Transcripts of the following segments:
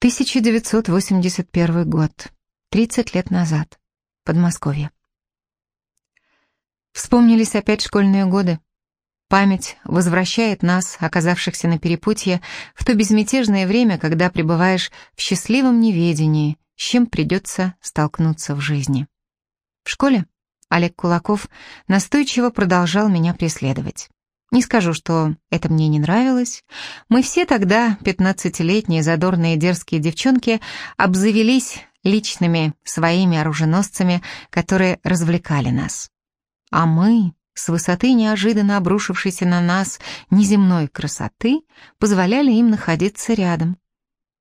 1981 год. 30 лет назад. Подмосковье. Вспомнились опять школьные годы. Память возвращает нас, оказавшихся на перепутье, в то безмятежное время, когда пребываешь в счастливом неведении, с чем придется столкнуться в жизни. В школе Олег Кулаков настойчиво продолжал меня преследовать. Не скажу, что это мне не нравилось. Мы все тогда, пятнадцатилетние задорные дерзкие девчонки, обзавелись личными своими оруженосцами, которые развлекали нас. А мы, с высоты неожиданно обрушившейся на нас неземной красоты, позволяли им находиться рядом.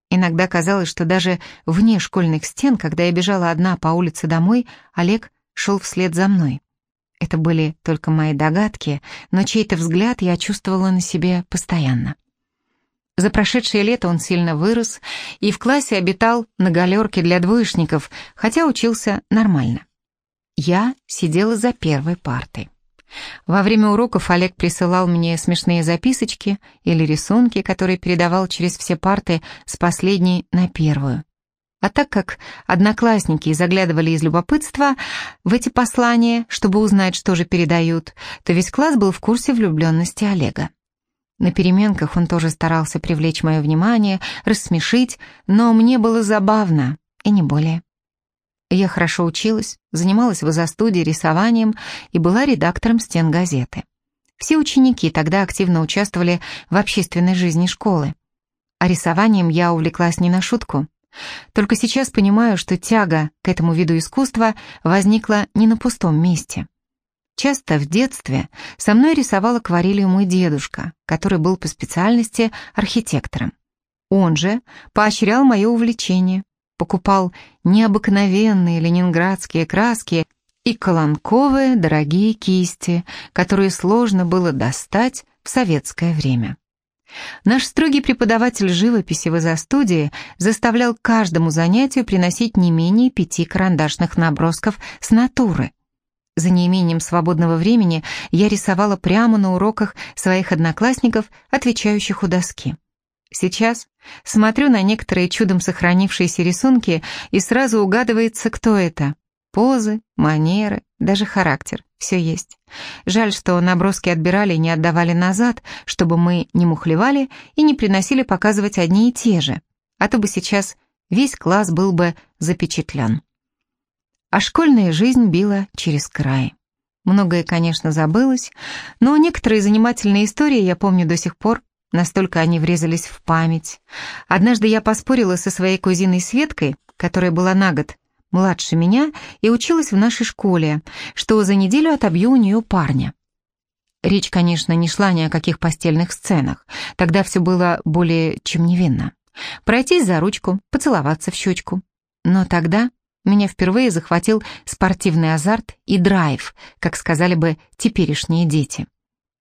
Иногда казалось, что даже вне школьных стен, когда я бежала одна по улице домой, Олег шел вслед за мной. Это были только мои догадки, но чей-то взгляд я чувствовала на себе постоянно. За прошедшее лето он сильно вырос и в классе обитал на галерке для двоечников, хотя учился нормально. Я сидела за первой партой. Во время уроков Олег присылал мне смешные записочки или рисунки, которые передавал через все парты с последней на первую. А так как одноклассники заглядывали из любопытства в эти послания, чтобы узнать, что же передают, то весь класс был в курсе влюбленности Олега. На переменках он тоже старался привлечь мое внимание, рассмешить, но мне было забавно, и не более. Я хорошо училась, занималась в изо-студии рисованием и была редактором стен газеты. Все ученики тогда активно участвовали в общественной жизни школы. А рисованием я увлеклась не на шутку. Только сейчас понимаю, что тяга к этому виду искусства возникла не на пустом месте. Часто в детстве со мной рисовал акварелью мой дедушка, который был по специальности архитектором. Он же поощрял мое увлечение, покупал необыкновенные ленинградские краски и колонковые дорогие кисти, которые сложно было достать в советское время. Наш строгий преподаватель живописи в изо-студии заставлял каждому занятию приносить не менее пяти карандашных набросков с натуры. За неимением свободного времени я рисовала прямо на уроках своих одноклассников, отвечающих у доски. Сейчас смотрю на некоторые чудом сохранившиеся рисунки и сразу угадывается, кто это. Позы, манеры, даже характер. Все есть. Жаль, что наброски отбирали и не отдавали назад, чтобы мы не мухлевали и не приносили показывать одни и те же. А то бы сейчас весь класс был бы запечатлен. А школьная жизнь била через край. Многое, конечно, забылось, но некоторые занимательные истории я помню до сих пор, настолько они врезались в память. Однажды я поспорила со своей кузиной Светкой, которая была на год младше меня и училась в нашей школе, что за неделю отобью у нее парня. Речь, конечно, не шла ни о каких постельных сценах, тогда все было более чем невинно. Пройтись за ручку, поцеловаться в щечку. Но тогда меня впервые захватил спортивный азарт и драйв, как сказали бы теперешние дети.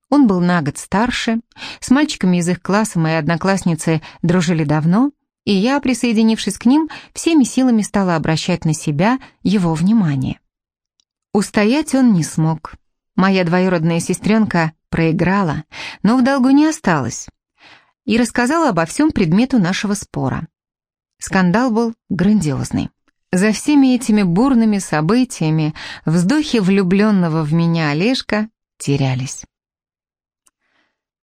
Он был на год старше, с мальчиками из их класса мои одноклассницы дружили давно, и я, присоединившись к ним, всеми силами стала обращать на себя его внимание. Устоять он не смог. Моя двоюродная сестренка проиграла, но в долгу не осталась, и рассказала обо всем предмету нашего спора. Скандал был грандиозный. За всеми этими бурными событиями вздохи влюбленного в меня Олежка терялись.